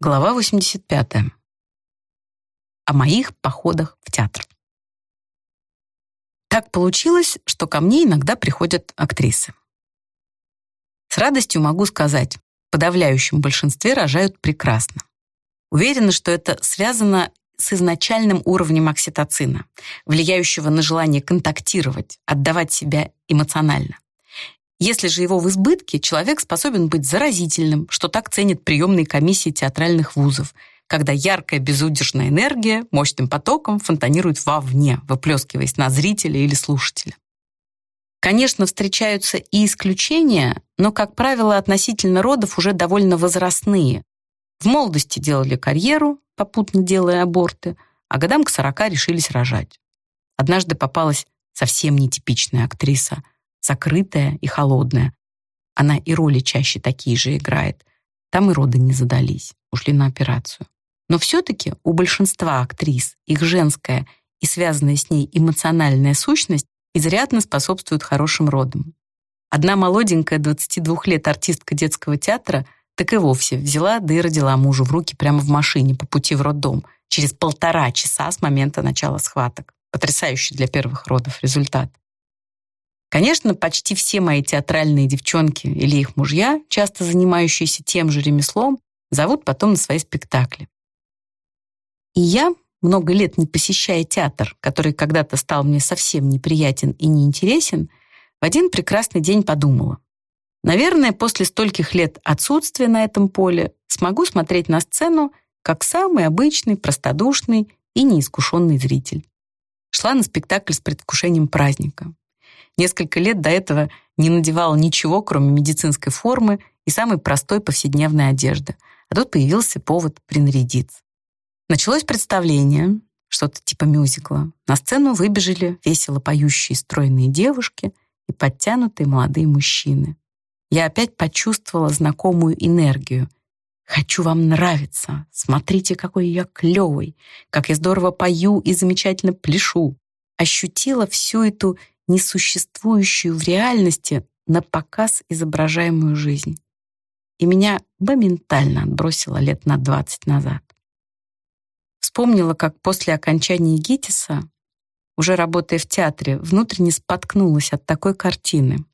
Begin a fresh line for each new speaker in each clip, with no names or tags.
Глава 85. О моих походах в театр. Так получилось, что ко мне иногда приходят актрисы. С радостью могу сказать, в подавляющем большинстве рожают прекрасно. Уверена, что это связано с изначальным уровнем окситоцина, влияющего на желание контактировать, отдавать себя эмоционально. Если же его в избытке, человек способен быть заразительным, что так ценят приемные комиссии театральных вузов, когда яркая безудержная энергия мощным потоком фонтанирует вовне, выплескиваясь на зрителя или слушателя. Конечно, встречаются и исключения, но, как правило, относительно родов уже довольно возрастные. В молодости делали карьеру, попутно делая аборты, а годам к 40 решились рожать. Однажды попалась совсем нетипичная актриса – закрытая и холодная. Она и роли чаще такие же играет. Там и роды не задались, ушли на операцию. Но все-таки у большинства актрис их женская и связанная с ней эмоциональная сущность изрядно способствует хорошим родам. Одна молоденькая 22 лет артистка детского театра так и вовсе взяла, да и родила мужу в руки прямо в машине по пути в роддом через полтора часа с момента начала схваток. Потрясающий для первых родов результат. Конечно, почти все мои театральные девчонки или их мужья, часто занимающиеся тем же ремеслом, зовут потом на свои спектакли. И я, много лет не посещая театр, который когда-то стал мне совсем неприятен и неинтересен, в один прекрасный день подумала. Наверное, после стольких лет отсутствия на этом поле смогу смотреть на сцену как самый обычный, простодушный и неискушенный зритель. Шла на спектакль с предвкушением праздника. Несколько лет до этого не надевала ничего, кроме медицинской формы и самой простой повседневной одежды. А тут появился повод принарядиться. Началось представление, что-то типа мюзикла. На сцену выбежали весело поющие стройные девушки и подтянутые молодые мужчины. Я опять почувствовала знакомую энергию. «Хочу вам нравиться. Смотрите, какой я клевый, как я здорово пою и замечательно пляшу». Ощутила всю эту несуществующую в реальности на показ изображаемую жизнь. И меня моментально отбросило лет на 20 назад. Вспомнила, как после окончания ГИТИСа, уже работая в театре, внутренне споткнулась от такой картины.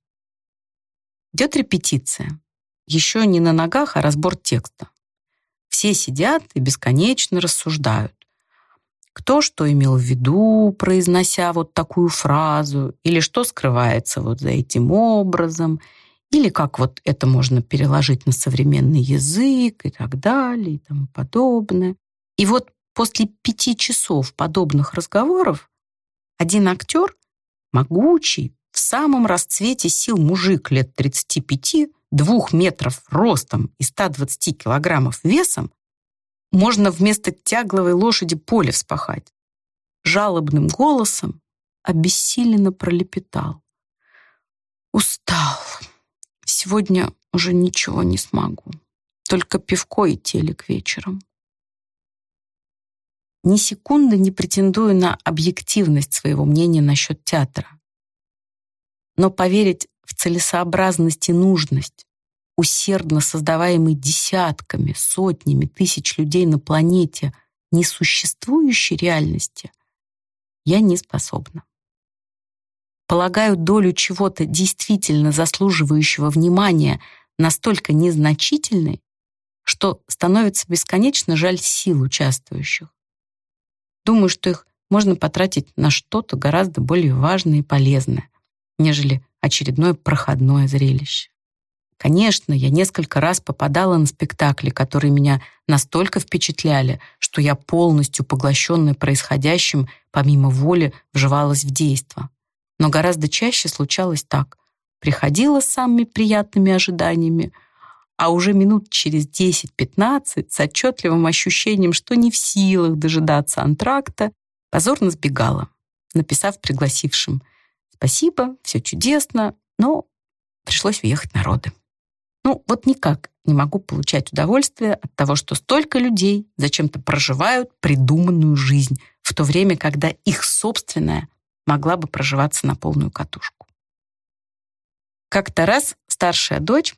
Идет репетиция. Еще не на ногах, а разбор текста. Все сидят и бесконечно рассуждают кто что имел в виду, произнося вот такую фразу, или что скрывается вот за этим образом, или как вот это можно переложить на современный язык и так далее и тому подобное. И вот после пяти часов подобных разговоров один актер, могучий, в самом расцвете сил мужик лет 35, двух метров ростом и 120 килограммов весом, можно вместо тягловой лошади поле вспахать. Жалобным голосом обессиленно пролепетал. Устал. Сегодня уже ничего не смогу. Только пивко и телек вечером. Ни секунды не претендую на объективность своего мнения насчет театра. Но поверить в целесообразность и нужность усердно создаваемый десятками, сотнями тысяч людей на планете несуществующей реальности, я не способна. Полагаю, долю чего-то действительно заслуживающего внимания настолько незначительной, что становится бесконечно жаль сил участвующих. Думаю, что их можно потратить на что-то гораздо более важное и полезное, нежели очередное проходное зрелище. Конечно, я несколько раз попадала на спектакли, которые меня настолько впечатляли, что я полностью поглощенная происходящим, помимо воли, вживалась в действо. Но гораздо чаще случалось так. Приходила с самыми приятными ожиданиями, а уже минут через 10-15 с отчетливым ощущением, что не в силах дожидаться антракта, позорно сбегала, написав пригласившим «Спасибо, все чудесно, но пришлось уехать народы». Ну, вот никак не могу получать удовольствие от того, что столько людей зачем-то проживают придуманную жизнь, в то время, когда их собственная могла бы проживаться на полную катушку. Как-то раз старшая дочь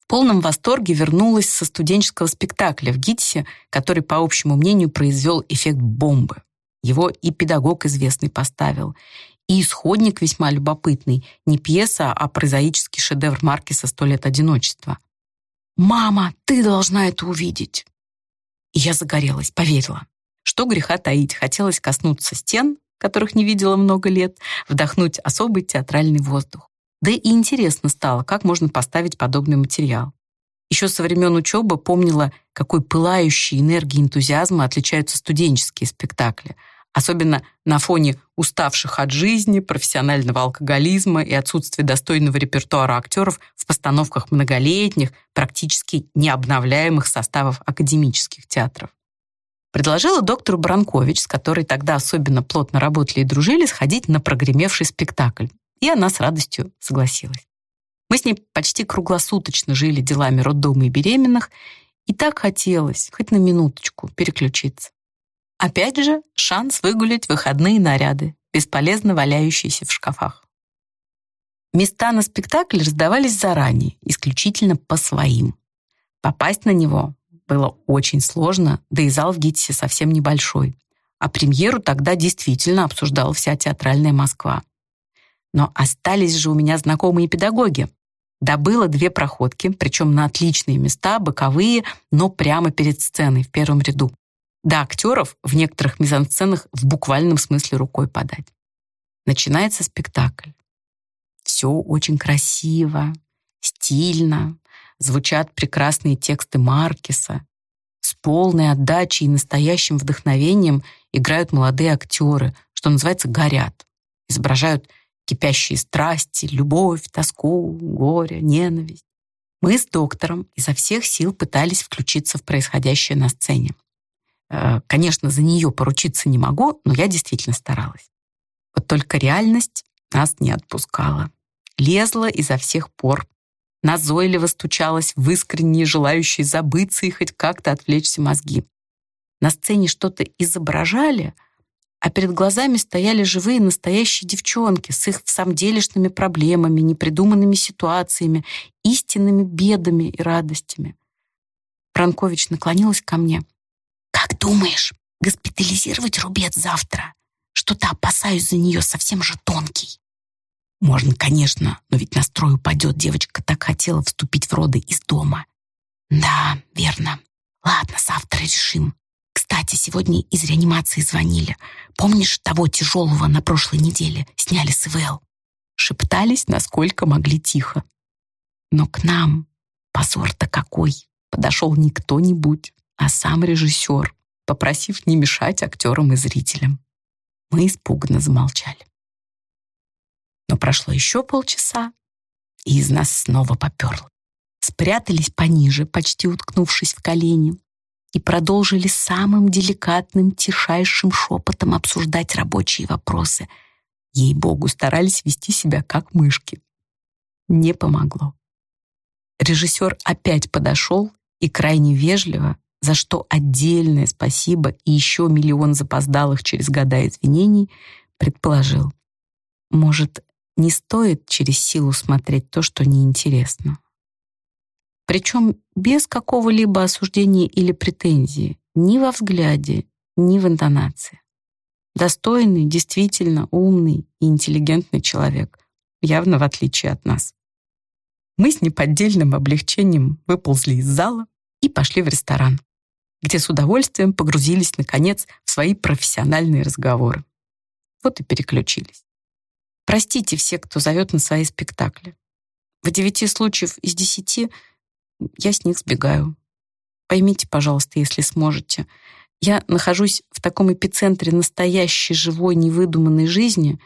В полном восторге вернулась со студенческого спектакля в ГИТИСе, который, по общему мнению, произвел эффект бомбы. Его и педагог известный поставил, и исходник весьма любопытный, не пьеса, а прозаический шедевр Маркеса «Сто лет одиночества». «Мама, ты должна это увидеть!» И я загорелась, поверила. Что греха таить, хотелось коснуться стен, которых не видела много лет, вдохнуть особый театральный воздух. Да и интересно стало, как можно поставить подобный материал. Еще со времен учебы помнила, какой пылающей энергией энтузиазма отличаются студенческие спектакли, особенно на фоне уставших от жизни, профессионального алкоголизма и отсутствия достойного репертуара актеров в постановках многолетних, практически необновляемых составов академических театров. Предложила доктору Бранкович, с которой тогда особенно плотно работали и дружили, сходить на прогремевший спектакль. И она с радостью согласилась. Мы с ней почти круглосуточно жили делами роддома и беременных, и так хотелось, хоть на минуточку, переключиться. Опять же, шанс выгулять выходные наряды, бесполезно валяющиеся в шкафах. Места на спектакль раздавались заранее, исключительно по своим. Попасть на него было очень сложно, да и зал в ГИТИСе совсем небольшой. А премьеру тогда действительно обсуждала вся театральная Москва. Но остались же у меня знакомые педагоги. Добыла две проходки, причем на отличные места, боковые, но прямо перед сценой, в первом ряду. До актеров в некоторых мизансценах в буквальном смысле рукой подать. Начинается спектакль. Все очень красиво, стильно, звучат прекрасные тексты Маркеса. С полной отдачей и настоящим вдохновением играют молодые актеры, что называется, горят. Изображают кипящие страсти, любовь, тоску, горе, ненависть. Мы с доктором изо всех сил пытались включиться в происходящее на сцене. Э, конечно, за нее поручиться не могу, но я действительно старалась. Вот только реальность нас не отпускала. Лезла изо всех пор, назойливо стучалась в искренне желающие забыться и хоть как-то отвлечься мозги. На сцене что-то изображали, а перед глазами стояли живые настоящие девчонки с их самделишными проблемами, непридуманными ситуациями, истинными бедами и радостями. Пранкович наклонилась ко мне. «Как думаешь, госпитализировать рубец завтра? Что-то опасаюсь за нее совсем же тонкий». Можно, конечно, но ведь настрой упадет. Девочка так хотела вступить в роды из дома. Да, верно. Ладно, завтра решим. Кстати, сегодня из реанимации звонили. Помнишь того тяжелого на прошлой неделе? Сняли с ИВЛ. Шептались, насколько могли тихо. Но к нам позор-то какой. Подошел не кто-нибудь, а сам режиссер, попросив не мешать актерам и зрителям. Мы испуганно замолчали. Но прошло еще полчаса, и из нас снова поперло. Спрятались пониже, почти уткнувшись в колени, и продолжили самым деликатным, тишайшим шепотом обсуждать рабочие вопросы. Ей-богу, старались вести себя как мышки. Не помогло. Режиссер опять подошел и крайне вежливо, за что отдельное спасибо и еще миллион запоздалых через года извинений, предположил. Может, не стоит через силу смотреть то, что неинтересно. Причем без какого-либо осуждения или претензии ни во взгляде, ни в интонации. Достойный, действительно умный и интеллигентный человек, явно в отличие от нас. Мы с неподдельным облегчением выползли из зала и пошли в ресторан, где с удовольствием погрузились, наконец, в свои профессиональные разговоры. Вот и переключились. Простите все, кто зовет на свои спектакли. В девяти случаев из десяти я с них сбегаю. Поймите, пожалуйста, если сможете. Я нахожусь в таком эпицентре настоящей, живой, невыдуманной жизни,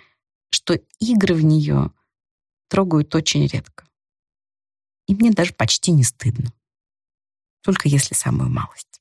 что игры в нее трогают очень редко. И мне даже почти не стыдно. Только если самую малость.